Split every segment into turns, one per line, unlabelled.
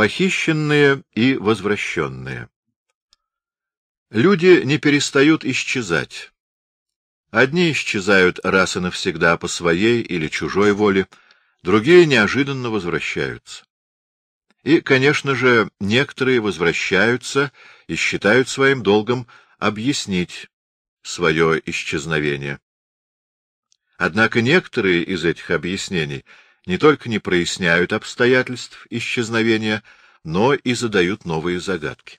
Похищенные и возвращенные Люди не перестают исчезать. Одни исчезают раз и навсегда по своей или чужой воле, другие неожиданно возвращаются. И, конечно же, некоторые возвращаются и считают своим долгом объяснить свое исчезновение. Однако некоторые из этих объяснений не только не проясняют обстоятельств исчезновения, но и задают новые загадки.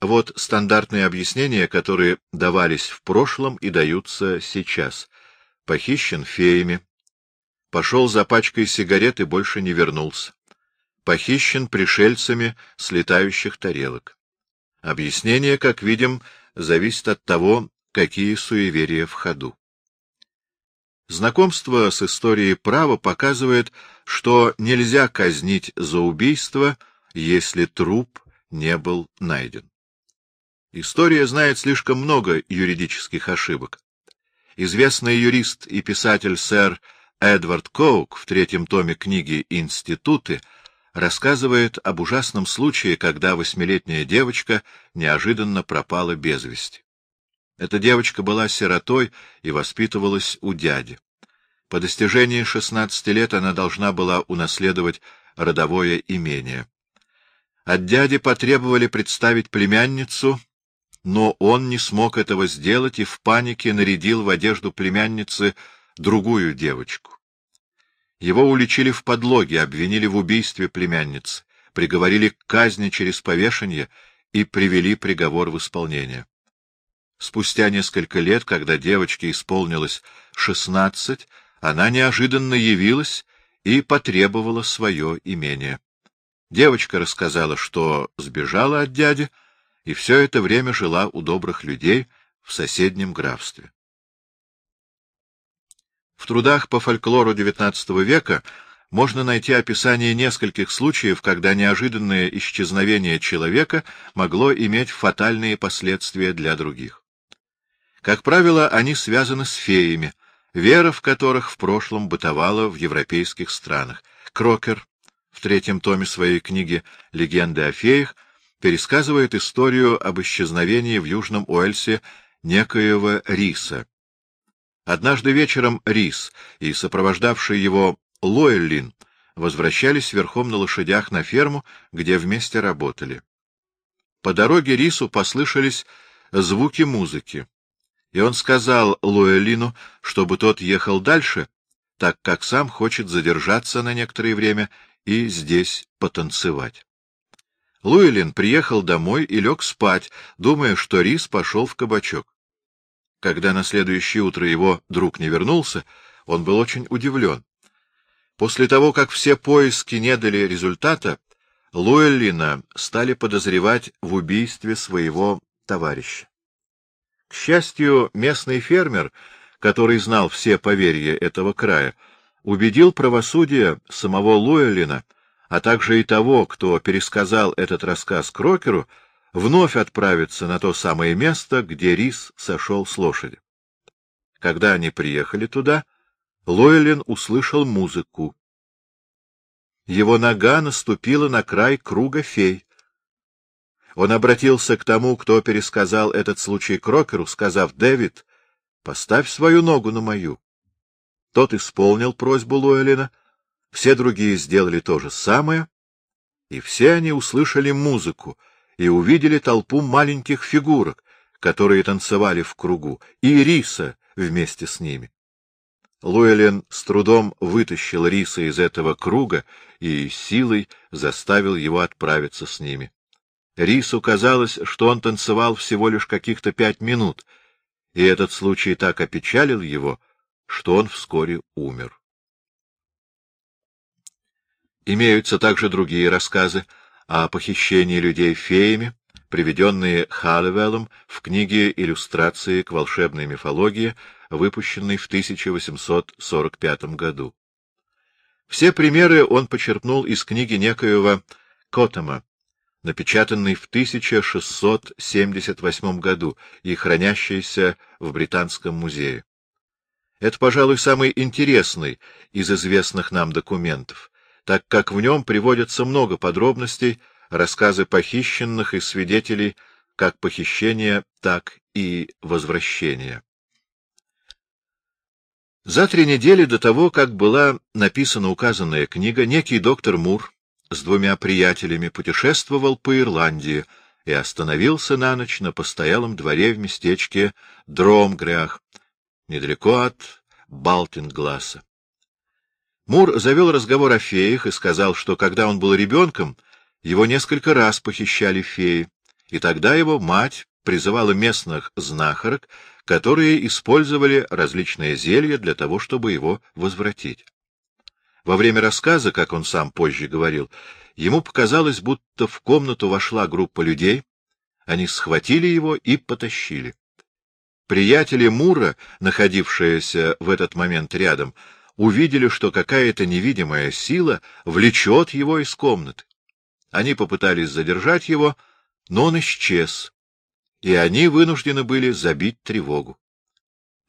Вот стандартные объяснения, которые давались в прошлом и даются сейчас. Похищен феями. Пошел за пачкой сигарет и больше не вернулся. Похищен пришельцами с летающих тарелок. Объяснение, как видим, зависит от того, какие суеверия в ходу. Знакомство с историей права показывает, что нельзя казнить за убийство, если труп не был найден. История знает слишком много юридических ошибок. Известный юрист и писатель сэр Эдвард Коук в третьем томе книги «Институты» рассказывает об ужасном случае, когда восьмилетняя девочка неожиданно пропала без вести. Эта девочка была сиротой и воспитывалась у дяди. По достижении шестнадцати лет она должна была унаследовать родовое имение. От дяди потребовали представить племянницу, но он не смог этого сделать и в панике нарядил в одежду племянницы другую девочку. Его уличили в подлоге, обвинили в убийстве племянницы, приговорили к казни через повешение и привели приговор в исполнение. Спустя несколько лет, когда девочке исполнилось шестнадцать, она неожиданно явилась и потребовала свое имение. Девочка рассказала, что сбежала от дяди, и все это время жила у добрых людей в соседнем графстве. В трудах по фольклору XIX века можно найти описание нескольких случаев, когда неожиданное исчезновение человека могло иметь фатальные последствия для других. Как правило, они связаны с феями, вера в которых в прошлом бытовала в европейских странах. Крокер в третьем томе своей книги «Легенды о феях» пересказывает историю об исчезновении в Южном Уэльсе некоего Риса. Однажды вечером Рис и сопровождавший его Лоэллин возвращались верхом на лошадях на ферму, где вместе работали. По дороге Рису послышались звуки музыки, и он сказал Лоэлину, чтобы тот ехал дальше, так как сам хочет задержаться на некоторое время и здесь потанцевать. Луэлин приехал домой и лег спать, думая, что Рис пошел в кабачок. Когда на следующее утро его друг не вернулся, он был очень удивлен. После того, как все поиски не дали результата, Луэллина стали подозревать в убийстве своего товарища. К счастью, местный фермер, который знал все поверья этого края, убедил правосудие самого Луэллина, а также и того, кто пересказал этот рассказ Крокеру, вновь отправиться на то самое место, где Рис сошел с лошади. Когда они приехали туда, Лойлен услышал музыку. Его нога наступила на край круга фей. Он обратился к тому, кто пересказал этот случай Крокеру, сказав, «Дэвид, поставь свою ногу на мою». Тот исполнил просьбу Лойлена все другие сделали то же самое, и все они услышали музыку и увидели толпу маленьких фигурок, которые танцевали в кругу, и Риса вместе с ними. Луэлен с трудом вытащил Риса из этого круга и силой заставил его отправиться с ними. Рису казалось, что он танцевал всего лишь каких-то пять минут, и этот случай так опечалил его, что он вскоре умер. Имеются также другие рассказы о похищении людей феями, приведенные Халлевеллом в книге «Иллюстрации к волшебной мифологии», выпущенной в 1845 году. Все примеры он почерпнул из книги некоего Котома, напечатанной в 1678 году и хранящейся в Британском музее. Это, пожалуй, самый интересный из известных нам документов, так как в нем приводится много подробностей, рассказы похищенных и свидетелей как похищения, так и возвращения. За три недели до того, как была написана указанная книга, некий доктор Мур с двумя приятелями путешествовал по Ирландии и остановился на ночь на постоялом дворе в местечке Дромгрях, недалеко от Балтингласа. Мур завел разговор о феях и сказал, что когда он был ребенком, его несколько раз похищали феи, и тогда его мать призывала местных знахарок, которые использовали различные зелья для того, чтобы его возвратить. Во время рассказа, как он сам позже говорил, ему показалось, будто в комнату вошла группа людей, они схватили его и потащили. Приятели Мура, находившиеся в этот момент рядом, увидели, что какая-то невидимая сила влечет его из комнаты. Они попытались задержать его, но он исчез, и они вынуждены были забить тревогу.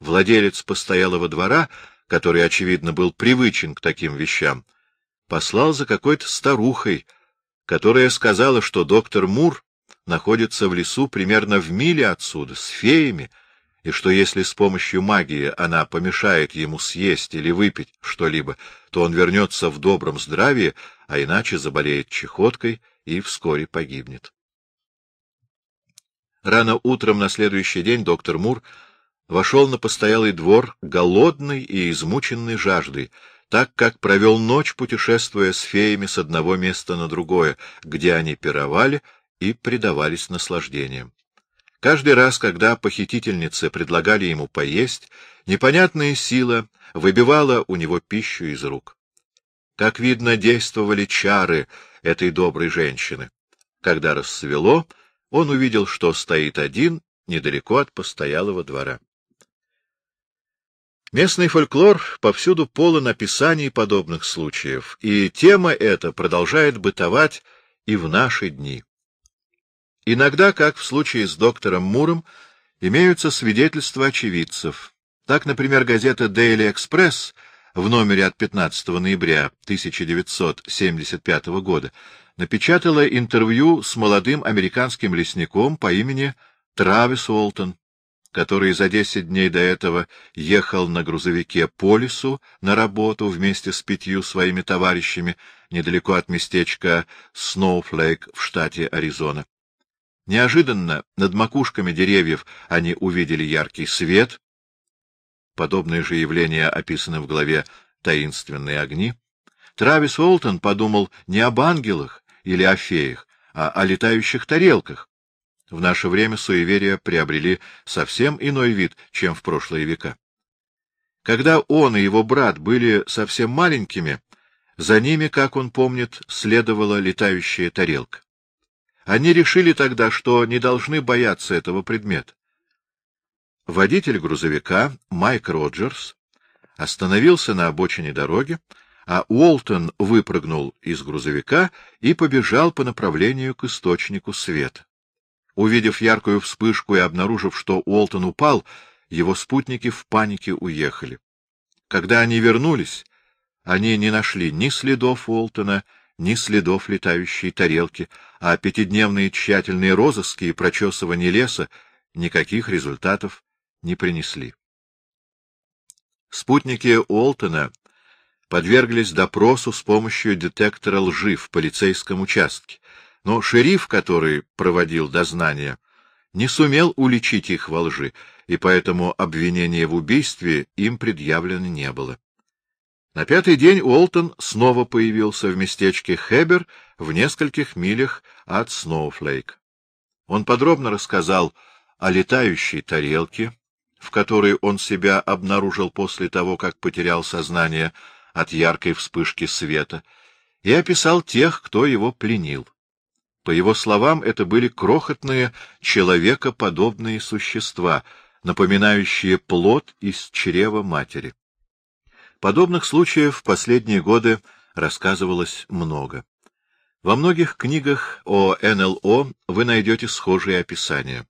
Владелец постоялого двора, который, очевидно, был привычен к таким вещам, послал за какой-то старухой, которая сказала, что доктор Мур находится в лесу примерно в миле отсюда, с феями, и что если с помощью магии она помешает ему съесть или выпить что-либо, то он вернется в добром здравии, а иначе заболеет чехоткой и вскоре погибнет. Рано утром на следующий день доктор Мур вошел на постоялый двор голодный и измученный жаждой, так как провел ночь, путешествуя с феями с одного места на другое, где они пировали и предавались наслаждениям. Каждый раз, когда похитительницы предлагали ему поесть, непонятная сила выбивала у него пищу из рук. Как видно, действовали чары этой доброй женщины. Когда рассвело, он увидел, что стоит один недалеко от постоялого двора. Местный фольклор повсюду полон описаний подобных случаев, и тема эта продолжает бытовать и в наши дни. Иногда, как в случае с доктором Муром, имеются свидетельства очевидцев. Так, например, газета Daily Express в номере от 15 ноября 1975 года напечатала интервью с молодым американским лесником по имени Травис Уолтон, который за десять дней до этого ехал на грузовике по лесу на работу вместе с пятью своими товарищами недалеко от местечка Сноуфлейк в штате Аризона. Неожиданно над макушками деревьев они увидели яркий свет. Подобные же явления описаны в главе «Таинственные огни». Травис Уолтон подумал не об ангелах, или о феях, а о летающих тарелках. В наше время суеверия приобрели совсем иной вид, чем в прошлые века. Когда он и его брат были совсем маленькими, за ними, как он помнит, следовала летающая тарелка. Они решили тогда, что не должны бояться этого предмета. Водитель грузовика, Майк Роджерс, остановился на обочине дороги, а Уолтон выпрыгнул из грузовика и побежал по направлению к источнику света. Увидев яркую вспышку и обнаружив, что Уолтон упал, его спутники в панике уехали. Когда они вернулись, они не нашли ни следов Уолтона, ни следов летающей тарелки, а пятидневные тщательные розыски и прочесывание леса никаких результатов не принесли. Спутники Уолтона подверглись допросу с помощью детектора лжи в полицейском участке, но шериф, который проводил дознание, не сумел уличить их во лжи, и поэтому обвинения в убийстве им предъявлено не было. На пятый день Уолтон снова появился в местечке Хебер в нескольких милях от Сноуфлейк. Он подробно рассказал о летающей тарелке, в которой он себя обнаружил после того, как потерял сознание, от яркой вспышки света, и описал тех, кто его пленил. По его словам, это были крохотные, человекоподобные существа, напоминающие плод из чрева матери. Подобных случаев в последние годы рассказывалось много. Во многих книгах о НЛО вы найдете схожие описания.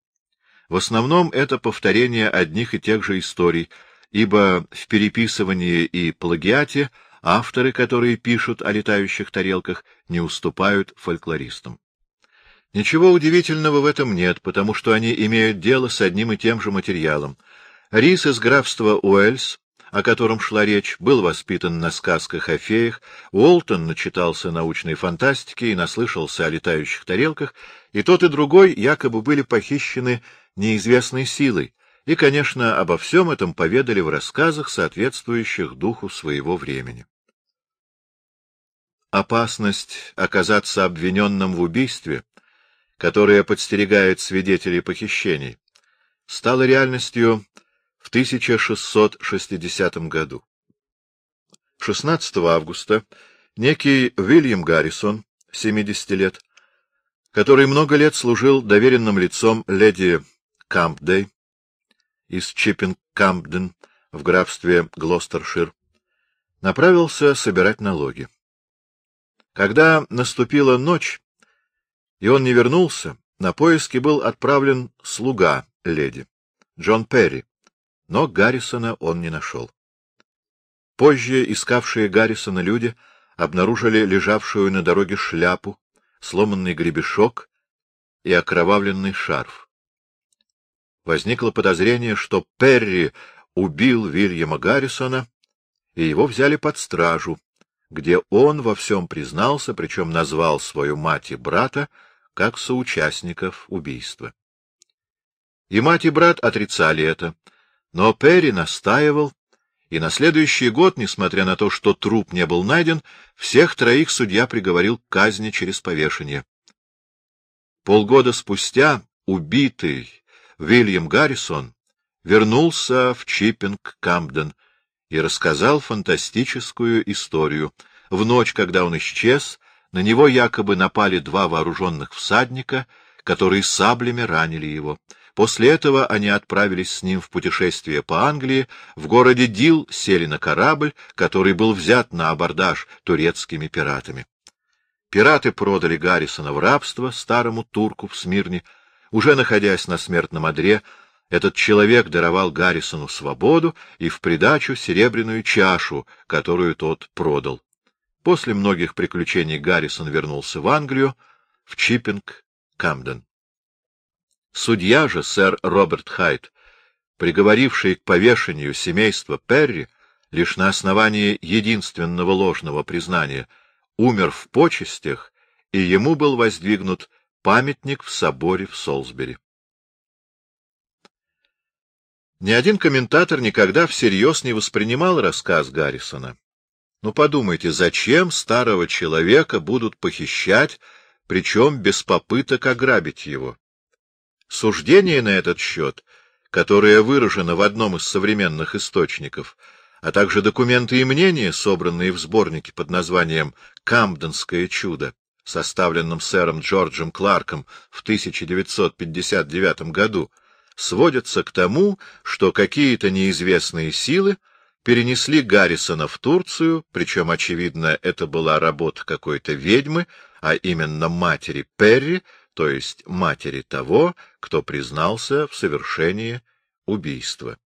В основном это повторение одних и тех же историй, ибо в переписывании и плагиате авторы, которые пишут о летающих тарелках, не уступают фольклористам. Ничего удивительного в этом нет, потому что они имеют дело с одним и тем же материалом. Рис из графства Уэльс, о котором шла речь, был воспитан на сказках о феях, Уолтон начитался научной фантастики и наслышался о летающих тарелках, и тот и другой якобы были похищены неизвестной силой, и, конечно, обо всем этом поведали в рассказах, соответствующих духу своего времени. Опасность оказаться обвиненным в убийстве, которая подстерегает свидетелей похищений, стала реальностью в 1660 году. 16 августа некий Уильям Гаррисон, 70 лет, который много лет служил доверенным лицом леди Кампдей из Чиппинг-Кампден в графстве Глостершир, направился собирать налоги. Когда наступила ночь, и он не вернулся, на поиски был отправлен слуга леди, Джон Перри, но Гаррисона он не нашел. Позже искавшие Гаррисона люди обнаружили лежавшую на дороге шляпу, сломанный гребешок и окровавленный шарф. Возникло подозрение, что Перри убил Вильяма Гаррисона, и его взяли под стражу, где он во всем признался, причем назвал свою мать и брата как соучастников убийства. И мать и брат отрицали это, но Перри настаивал, и на следующий год, несмотря на то, что труп не был найден, всех троих судья приговорил к казни через повешение. Полгода спустя убитый Вильям Гаррисон вернулся в Чиппинг-Кампден и рассказал фантастическую историю. В ночь, когда он исчез, на него якобы напали два вооруженных всадника, которые саблями ранили его. После этого они отправились с ним в путешествие по Англии, в городе Дил сели на корабль, который был взят на абордаж турецкими пиратами. Пираты продали Гаррисона в рабство старому турку в Смирне. Уже находясь на смертном одре, этот человек даровал Гаррисону свободу и в придачу серебряную чашу, которую тот продал. После многих приключений Гаррисон вернулся в Англию, в Чиппинг-Камден. Судья же, сэр Роберт Хайт, приговоривший к повешению семейства Перри лишь на основании единственного ложного признания, умер в почестях, и ему был воздвигнут памятник в соборе в Солсбери. Ни один комментатор никогда всерьез не воспринимал рассказ Гаррисона. Ну подумайте, зачем старого человека будут похищать, причем без попыток ограбить его? Суждение на этот счет, которое выражено в одном из современных источников, а также документы и мнения, собранные в сборнике под названием «Камденское чудо», составленном сэром Джорджем Кларком в 1959 году, сводятся к тому, что какие-то неизвестные силы перенесли Гаррисона в Турцию, причем, очевидно, это была работа какой-то ведьмы, а именно матери Перри, то есть матери того, кто признался в совершении убийства.